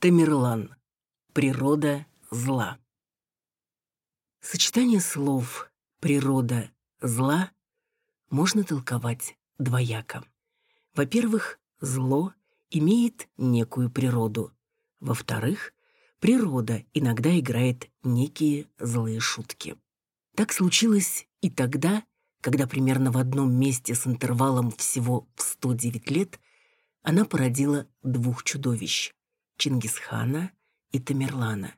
Тамерлан. Природа зла. Сочетание слов «природа зла» можно толковать двояко. Во-первых, зло имеет некую природу. Во-вторых, природа иногда играет некие злые шутки. Так случилось и тогда, когда примерно в одном месте с интервалом всего в 109 лет она породила двух чудовищ – Чингисхана и Тамерлана.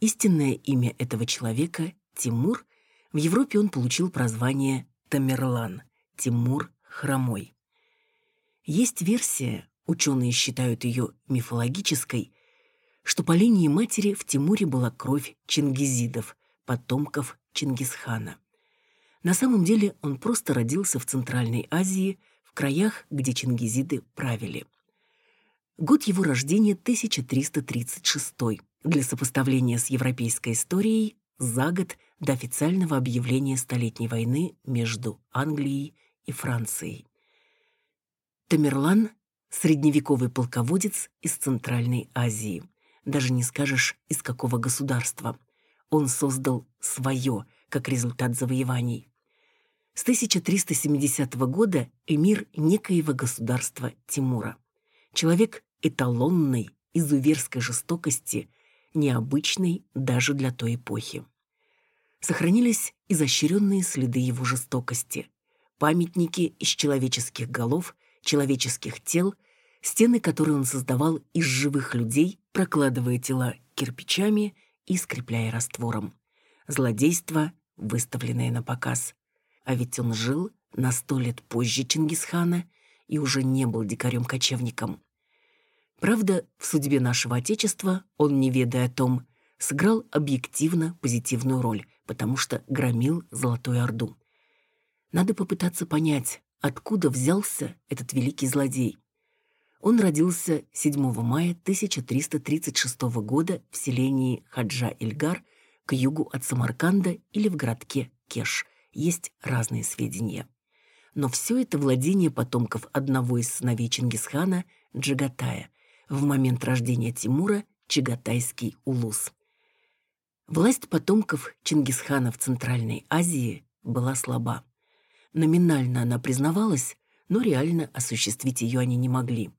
Истинное имя этого человека – Тимур. В Европе он получил прозвание Тамерлан – Тимур Хромой. Есть версия, ученые считают ее мифологической, что по линии матери в Тимуре была кровь чингизидов, потомков Чингисхана. На самом деле он просто родился в Центральной Азии, в краях, где чингизиды правили. Год его рождения 1336. Для сопоставления с европейской историей за год до официального объявления Столетней войны между Англией и Францией. Тамерлан – средневековый полководец из Центральной Азии. Даже не скажешь, из какого государства. Он создал свое, как результат завоеваний. С 1370 года эмир некоего государства Тимура. Человек эталонной, изуверской жестокости, необычной даже для той эпохи. Сохранились изощренные следы его жестокости. Памятники из человеческих голов, человеческих тел, стены, которые он создавал из живых людей, прокладывая тела кирпичами и скрепляя раствором. Злодейство, выставленное на показ. А ведь он жил на сто лет позже Чингисхана и уже не был дикарем-кочевником. Правда, в судьбе нашего Отечества он, не ведая о том, сыграл объективно позитивную роль, потому что громил Золотую Орду. Надо попытаться понять, откуда взялся этот великий злодей. Он родился 7 мая 1336 года в селении Хаджа-Ильгар к югу от Самарканда или в городке Кеш. Есть разные сведения. Но все это владение потомков одного из сыновей Чингисхана, Джигатая, в момент рождения Тимура Чагатайский улус. Власть потомков Чингисхана в Центральной Азии была слаба. Номинально она признавалась, но реально осуществить ее они не могли.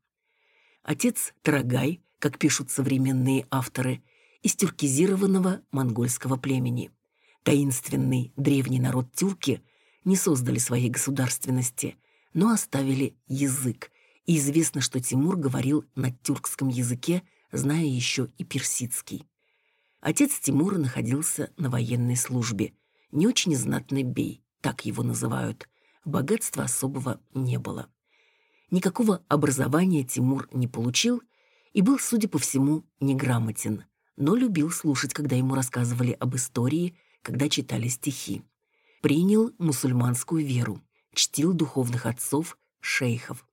Отец Тарагай, как пишут современные авторы, из тюркизированного монгольского племени. Таинственный древний народ тюрки не создали своей государственности, но оставили язык, и известно, что Тимур говорил на тюркском языке, зная еще и персидский. Отец Тимура находился на военной службе, не очень знатный бей, так его называют. Богатства особого не было. Никакого образования Тимур не получил и был, судя по всему, неграмотен, но любил слушать, когда ему рассказывали об истории, когда читали стихи. Принял мусульманскую веру, чтил духовных отцов, шейхов.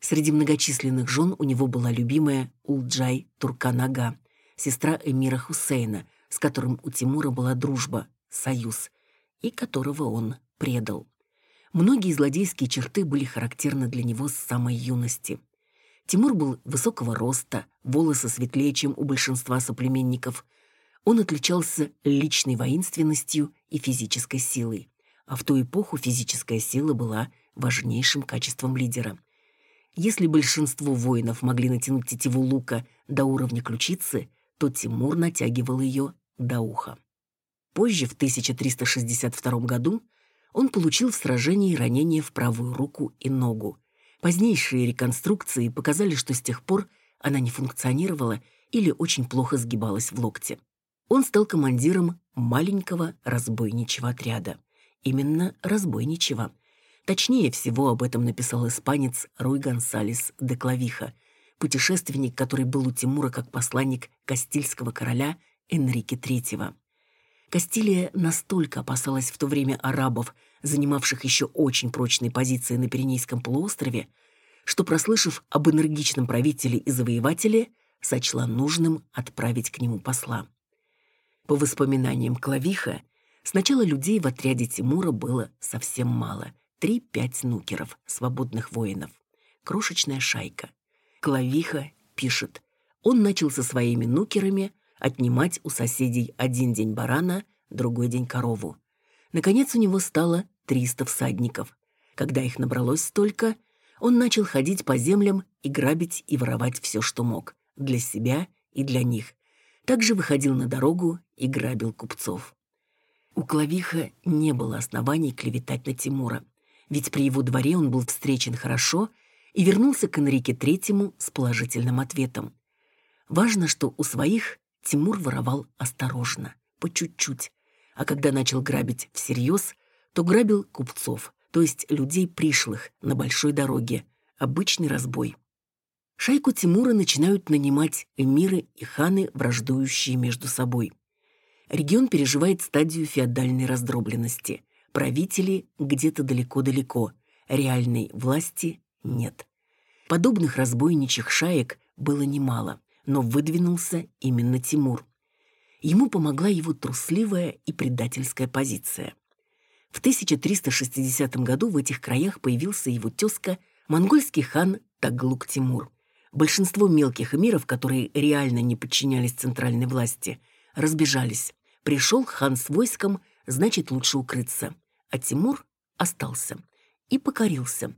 Среди многочисленных жен у него была любимая Улджай Турканага, сестра эмира Хусейна, с которым у Тимура была дружба, союз, и которого он предал. Многие злодейские черты были характерны для него с самой юности. Тимур был высокого роста, волосы светлее, чем у большинства соплеменников. Он отличался личной воинственностью и физической силой. А в ту эпоху физическая сила была важнейшим качеством лидера. Если большинство воинов могли натянуть тетиву лука до уровня ключицы, то Тимур натягивал ее до уха. Позже, в 1362 году, он получил в сражении ранение в правую руку и ногу. Позднейшие реконструкции показали, что с тех пор она не функционировала или очень плохо сгибалась в локте. Он стал командиром маленького разбойничьего отряда. Именно разбойничьего. Точнее всего об этом написал испанец Руй Гонсалес де Клавиха, путешественник, который был у Тимура как посланник Кастильского короля Энрике III. Кастилия настолько опасалась в то время арабов, занимавших еще очень прочные позиции на Пиренейском полуострове, что, прослышав об энергичном правителе и завоевателе, сочла нужным отправить к нему посла. По воспоминаниям Клавиха, сначала людей в отряде Тимура было совсем мало — три-пять нукеров, свободных воинов. Крошечная шайка. Клавиха пишет, он начал со своими нукерами отнимать у соседей один день барана, другой день корову. Наконец у него стало 300 всадников. Когда их набралось столько, он начал ходить по землям и грабить и воровать все, что мог, для себя и для них. Также выходил на дорогу и грабил купцов. У Клавиха не было оснований клеветать на Тимура, ведь при его дворе он был встречен хорошо и вернулся к Энрике Третьему с положительным ответом. Важно, что у своих Тимур воровал осторожно, по чуть-чуть, а когда начал грабить всерьез, то грабил купцов, то есть людей пришлых на большой дороге, обычный разбой. Шайку Тимура начинают нанимать эмиры и ханы, враждующие между собой. Регион переживает стадию феодальной раздробленности. Правители где-то далеко-далеко, реальной власти нет. Подобных разбойничьих шаек было немало, но выдвинулся именно Тимур. Ему помогла его трусливая и предательская позиция. В 1360 году в этих краях появился его тезка, монгольский хан Таглук Тимур. Большинство мелких эмиров, которые реально не подчинялись центральной власти, разбежались. Пришел хан с войском, значит, лучше укрыться. А Тимур остался и покорился.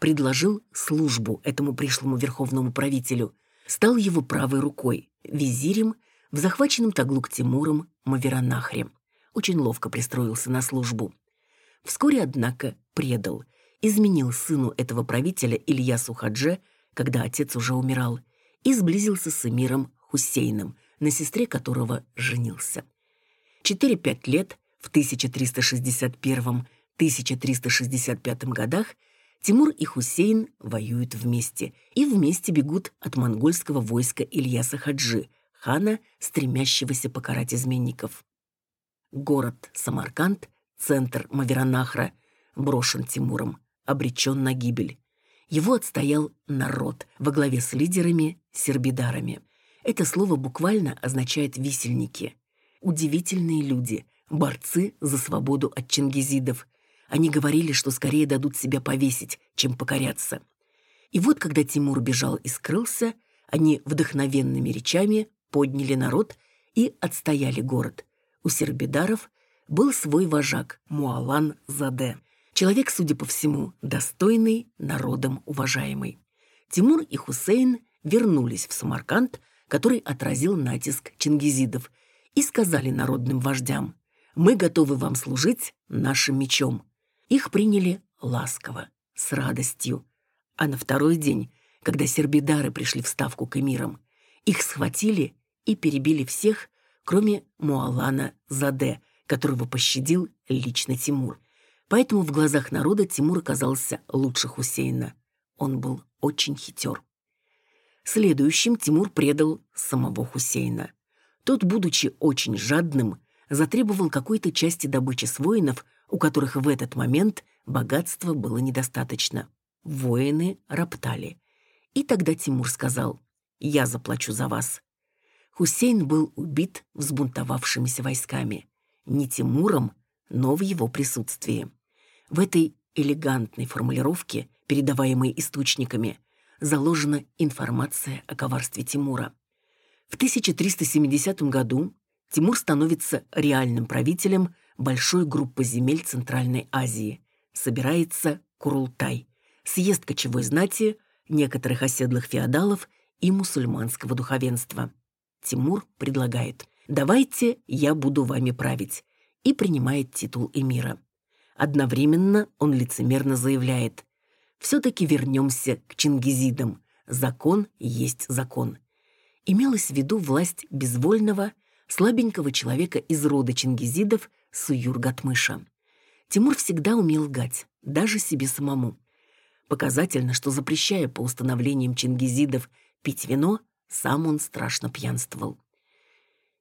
Предложил службу этому пришлому верховному правителю, стал его правой рукой, визирем в захваченном Таглук Тимуром Маверанахре. Очень ловко пристроился на службу. Вскоре, однако, предал, изменил сыну этого правителя Ильясу Хадже, когда отец уже умирал, и сблизился с эмиром Хусейном, на сестре которого женился. 4-5 лет в 1361-1365 годах Тимур и Хусейн воюют вместе и вместе бегут от монгольского войска Ильяса Хаджи, хана, стремящегося покарать изменников. Город Самарканд, центр Маверанахра, брошен Тимуром, обречен на гибель. Его отстоял народ во главе с лидерами, сербидарами. Это слово буквально означает «висельники» удивительные люди, борцы за свободу от чингизидов. Они говорили, что скорее дадут себя повесить, чем покоряться. И вот, когда Тимур бежал и скрылся, они вдохновенными речами подняли народ и отстояли город. У сербидаров был свой вожак Муалан Заде. Человек, судя по всему, достойный, народом уважаемый. Тимур и Хусейн вернулись в Самарканд, который отразил натиск чингизидов – и сказали народным вождям, «Мы готовы вам служить нашим мечом». Их приняли ласково, с радостью. А на второй день, когда сербидары пришли в ставку к эмирам, их схватили и перебили всех, кроме Муалана Заде, которого пощадил лично Тимур. Поэтому в глазах народа Тимур оказался лучше Хусейна. Он был очень хитер. Следующим Тимур предал самого Хусейна. Тот, будучи очень жадным, затребовал какой-то части добычи с воинов, у которых в этот момент богатства было недостаточно. Воины роптали. И тогда Тимур сказал «Я заплачу за вас». Хусейн был убит взбунтовавшимися войсками. Не Тимуром, но в его присутствии. В этой элегантной формулировке, передаваемой источниками, заложена информация о коварстве Тимура. В 1370 году Тимур становится реальным правителем большой группы земель Центральной Азии. Собирается Курултай, съезд кочевой знати, некоторых оседлых феодалов и мусульманского духовенства. Тимур предлагает «давайте я буду вами править» и принимает титул эмира. Одновременно он лицемерно заявляет «все-таки вернемся к чингизидам, закон есть закон» имелась в виду власть безвольного, слабенького человека из рода чингизидов Суюр-Гатмыша. Тимур всегда умел лгать, даже себе самому. Показательно, что запрещая по установлениям чингизидов пить вино, сам он страшно пьянствовал.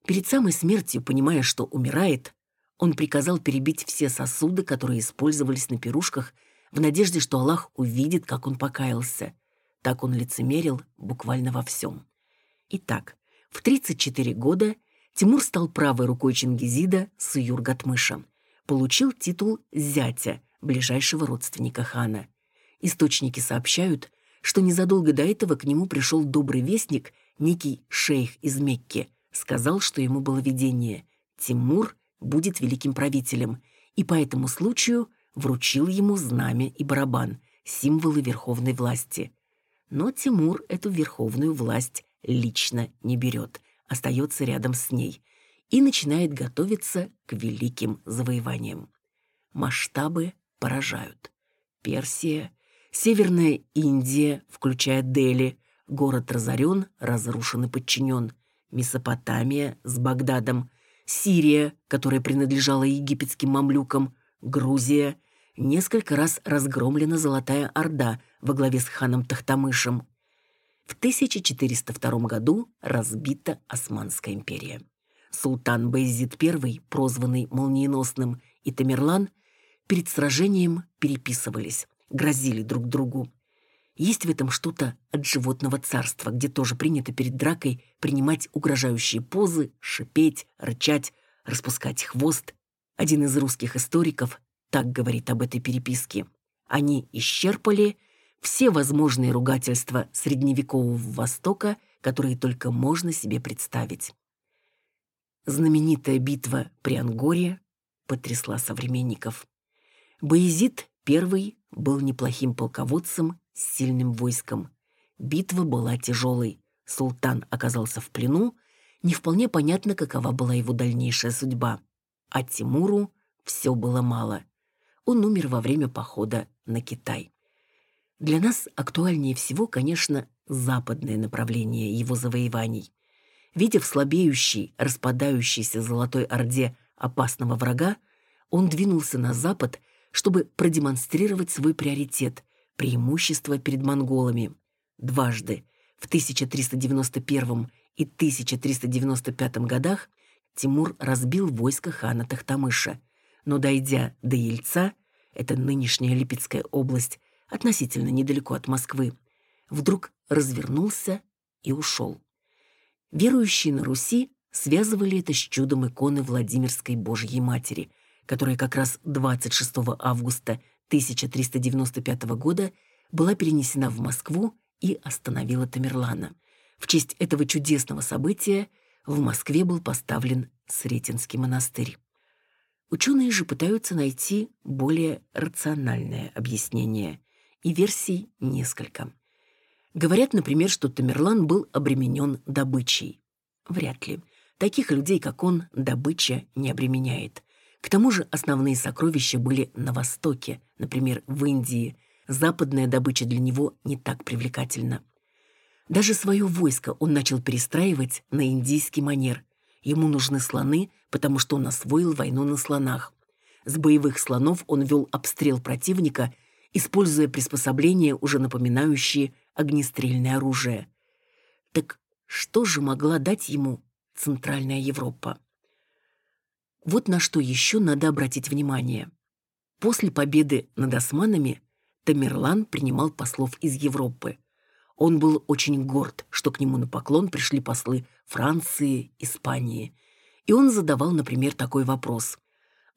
Перед самой смертью, понимая, что умирает, он приказал перебить все сосуды, которые использовались на пирушках, в надежде, что Аллах увидит, как он покаялся. Так он лицемерил буквально во всем. Итак, в 34 года Тимур стал правой рукой Чингизида Суюр-Гатмыша. Получил титул зятя, ближайшего родственника хана. Источники сообщают, что незадолго до этого к нему пришел добрый вестник некий шейх из Мекки, сказал, что ему было видение. Тимур будет великим правителем, и по этому случаю вручил ему знамя и барабан, символы верховной власти. Но Тимур эту верховную власть лично не берет, остается рядом с ней и начинает готовиться к великим завоеваниям. Масштабы поражают. Персия, Северная Индия, включая Дели, город разорен, разрушен и подчинен. Месопотамия с Багдадом, Сирия, которая принадлежала египетским мамлюкам, Грузия, несколько раз разгромлена Золотая Орда во главе с ханом Тахтамышем. В 1402 году разбита Османская империя. Султан Байзид I, прозванный Молниеносным, и Тамерлан перед сражением переписывались, грозили друг другу. Есть в этом что-то от животного царства, где тоже принято перед дракой принимать угрожающие позы, шипеть, рычать, распускать хвост. Один из русских историков так говорит об этой переписке. Они исчерпали все возможные ругательства средневекового Востока, которые только можно себе представить. Знаменитая битва при Ангоре потрясла современников. Боязид I был неплохим полководцем с сильным войском. Битва была тяжелой. Султан оказался в плену, не вполне понятно, какова была его дальнейшая судьба. А Тимуру все было мало. Он умер во время похода на Китай. Для нас актуальнее всего, конечно, западное направление его завоеваний. Видя в слабеющей, распадающейся Золотой Орде опасного врага, он двинулся на запад, чтобы продемонстрировать свой приоритет – преимущество перед монголами. Дважды, в 1391 и 1395 годах, Тимур разбил войско хана Тахтамыша, но, дойдя до Ельца, это нынешняя Липецкая область, относительно недалеко от Москвы, вдруг развернулся и ушел. Верующие на Руси связывали это с чудом иконы Владимирской Божьей Матери, которая как раз 26 августа 1395 года была перенесена в Москву и остановила Тамерлана. В честь этого чудесного события в Москве был поставлен Сретенский монастырь. Ученые же пытаются найти более рациональное объяснение и версий несколько. Говорят, например, что Тамерлан был обременен добычей. Вряд ли. Таких людей, как он, добыча не обременяет. К тому же основные сокровища были на Востоке, например, в Индии. Западная добыча для него не так привлекательна. Даже свое войско он начал перестраивать на индийский манер. Ему нужны слоны, потому что он освоил войну на слонах. С боевых слонов он вел обстрел противника используя приспособления, уже напоминающие огнестрельное оружие. Так что же могла дать ему Центральная Европа? Вот на что еще надо обратить внимание. После победы над османами Тамерлан принимал послов из Европы. Он был очень горд, что к нему на поклон пришли послы Франции, Испании. И он задавал, например, такой вопрос.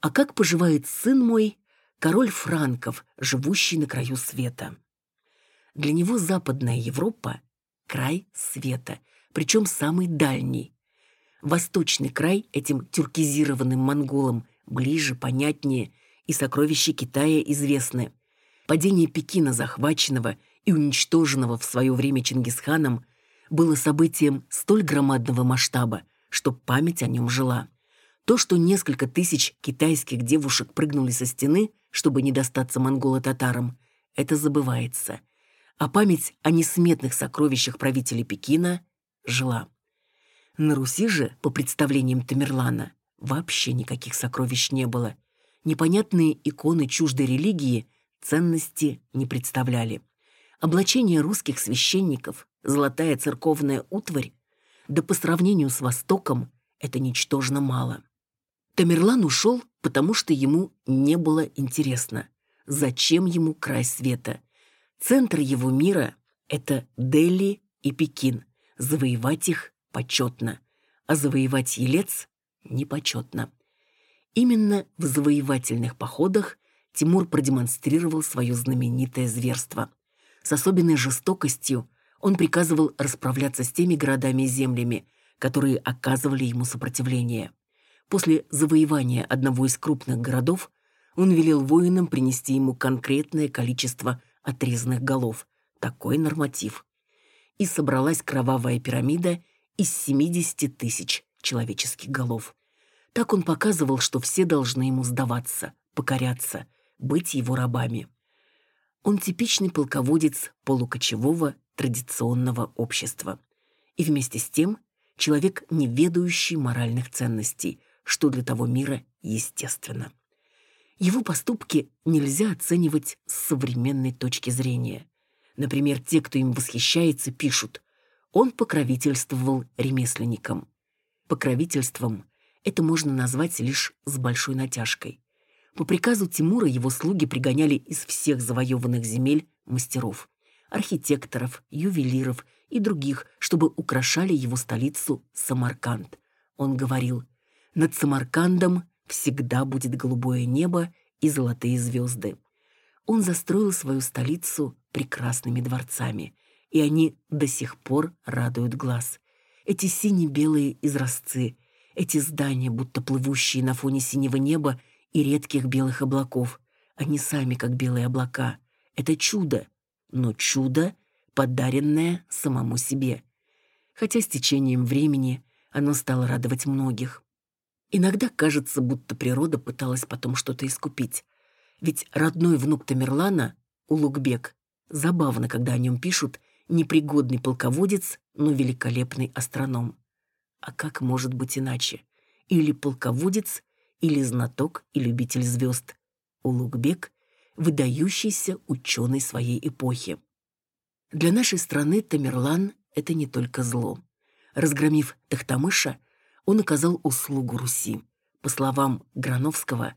«А как поживает сын мой, король франков, живущий на краю света. Для него Западная Европа – край света, причем самый дальний. Восточный край этим тюркизированным монголам ближе, понятнее, и сокровища Китая известны. Падение Пекина, захваченного и уничтоженного в свое время Чингисханом, было событием столь громадного масштаба, что память о нем жила. То, что несколько тысяч китайских девушек прыгнули со стены – чтобы не достаться монголо-татарам, это забывается. А память о несметных сокровищах правителей Пекина жила. На Руси же, по представлениям Тамерлана, вообще никаких сокровищ не было. Непонятные иконы чуждой религии ценности не представляли. Облачение русских священников, золотая церковная утварь, да по сравнению с Востоком это ничтожно мало. Тамерлан ушел, потому что ему не было интересно, зачем ему край света. Центр его мира — это Дели и Пекин. Завоевать их почетно, а завоевать Елец — непочетно. Именно в завоевательных походах Тимур продемонстрировал свое знаменитое зверство. С особенной жестокостью Он приказывал расправляться с теми городами и землями, которые оказывали ему сопротивление. После завоевания одного из крупных городов он велел воинам принести ему конкретное количество отрезанных голов, такой норматив. И собралась кровавая пирамида из 70 тысяч человеческих голов. Так он показывал, что все должны ему сдаваться, покоряться, быть его рабами. Он типичный полководец полукочевого традиционного общества. И вместе с тем человек, не ведающий моральных ценностей, что для того мира естественно. Его поступки нельзя оценивать с современной точки зрения. Например, те, кто им восхищается, пишут «Он покровительствовал ремесленникам». Покровительством это можно назвать лишь с большой натяжкой. По приказу Тимура его слуги пригоняли из всех завоеванных земель мастеров, архитекторов, ювелиров и других, чтобы украшали его столицу Самарканд. Он говорил, над Самаркандом всегда будет голубое небо и золотые звезды. Он застроил свою столицу прекрасными дворцами, и они до сих пор радуют глаз. Эти сине-белые изразцы, эти здания, будто плывущие на фоне синего неба и редких белых облаков. Они сами как белые облака. Это чудо, но чудо, подаренное самому себе. Хотя с течением времени оно стало радовать многих. Иногда кажется, будто природа пыталась потом что-то искупить. Ведь родной внук Тамерлана, Улугбек, забавно, когда о нем пишут, непригодный полководец, но великолепный астроном. А как может быть иначе? Или полководец, или знаток и любитель звезд. Улугбек – выдающийся ученый своей эпохи. Для нашей страны Тамерлан – это не только зло. Разгромив Тахтамыша, он оказал услугу Руси. По словам Грановского,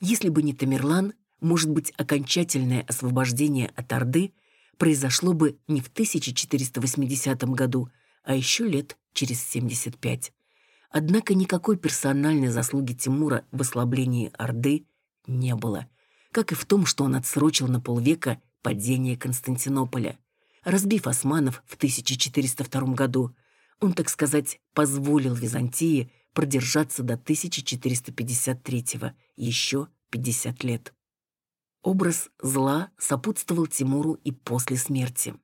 если бы не Тамерлан, может быть, окончательное освобождение от Орды произошло бы не в 1480 году, а еще лет через 75. Однако никакой персональной заслуги Тимура в ослаблении Орды не было, как и в том, что он отсрочил на полвека падение Константинополя. Разбив османов в 1402 году, он, так сказать, позволил Византии продержаться до 1453-го, еще 50 лет. Образ зла сопутствовал Тимуру и после смерти.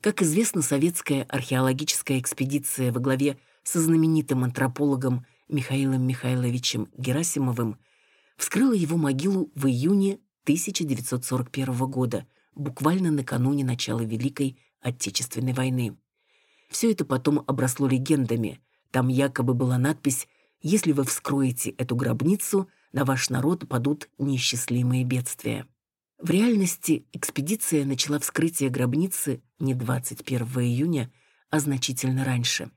Как известно, советская археологическая экспедиция во главе со знаменитым антропологом Михаилом Михайловичем Герасимовым вскрыла его могилу в июне 1941 года, буквально накануне начала Великой Отечественной войны. Все это потом обросло легендами. Там якобы была надпись «Если вы вскроете эту гробницу, на ваш народ падут неисчислимые бедствия». В реальности экспедиция начала вскрытие гробницы не 21 июня, а значительно раньше.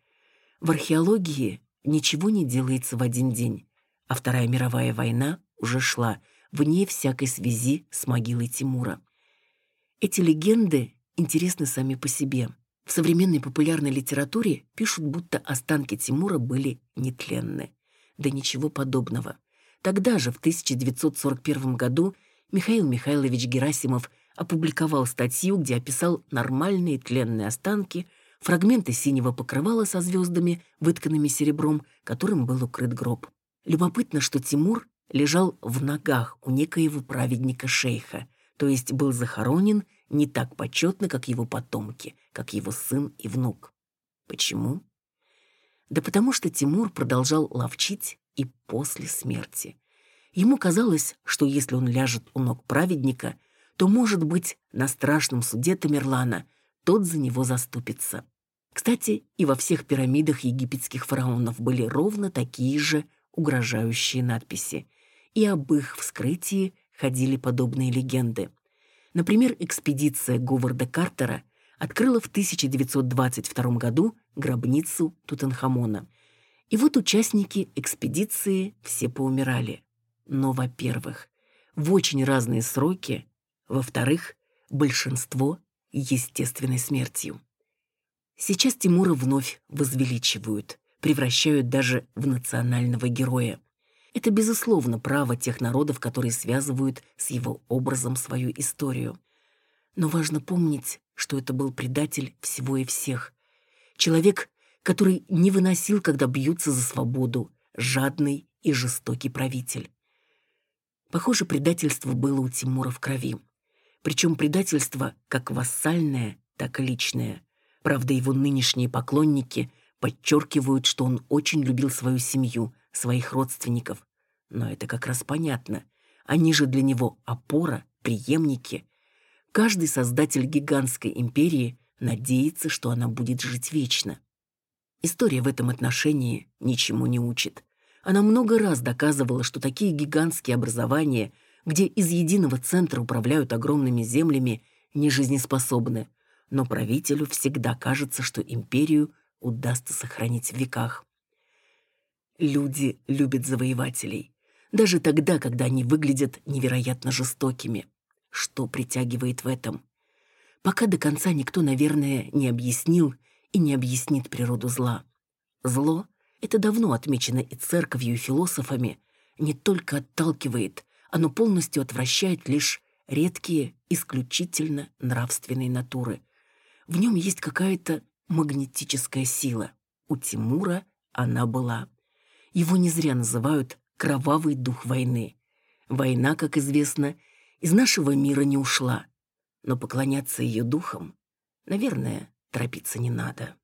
В археологии ничего не делается в один день, а Вторая мировая война уже шла, вне всякой связи с могилой Тимура. Эти легенды интересны сами по себе. В современной популярной литературе пишут, будто останки Тимура были нетленны. Да ничего подобного. Тогда же, в 1941 году, Михаил Михайлович Герасимов опубликовал статью, где описал нормальные тленные останки – фрагменты синего покрывала со звездами, вытканными серебром, которым был укрыт гроб. Любопытно, что Тимур лежал в ногах у некоего праведника-шейха, то есть был захоронен не так почетно, как его потомки, как его сын и внук. Почему? Да потому что Тимур продолжал ловчить и после смерти. Ему казалось, что если он ляжет у ног праведника, то, может быть, на страшном суде Тамерлана тот за него заступится. Кстати, и во всех пирамидах египетских фараонов были ровно такие же угрожающие надписи. И об их вскрытии ходили подобные легенды. Например, экспедиция Говарда Картера открыла в 1922 году гробницу Тутанхамона. И вот участники экспедиции все поумирали. Но, во-первых, в очень разные сроки, во-вторых, большинство естественной смертью. Сейчас Тимура вновь возвеличивают, превращают даже в национального героя. Это, безусловно, право тех народов, которые связывают с его образом свою историю. Но важно помнить, что это был предатель всего и всех. Человек, который не выносил, когда бьются за свободу, жадный и жестокий правитель. Похоже, предательство было у Тимура в крови. Причем предательство как вассальное, так и личное. Правда, его нынешние поклонники подчеркивают, что он очень любил свою семью, своих родственников. Но это как раз понятно. Они же для него опора, преемники. Каждый создатель гигантской империи надеется, что она будет жить вечно. История в этом отношении ничему не учит. Она много раз доказывала, что такие гигантские образования, где из единого центра управляют огромными землями, не жизнеспособны. Но правителю всегда кажется, что империю удастся сохранить в веках. Люди любят завоевателей. Даже тогда, когда они выглядят невероятно жестокими. Что притягивает в этом? Пока до конца никто, наверное, не объяснил и не объяснит природу зла. Зло это давно отмечено и церковью, и философами, не только отталкивает, оно полностью отвращает лишь редкие, исключительно нравственные натуры. В нем есть какая-то магнетическая сила. У Тимура она была. Его не зря называют «кровавый дух войны». Война, как известно, из нашего мира не ушла. Но поклоняться ее духам, наверное, торопиться не надо.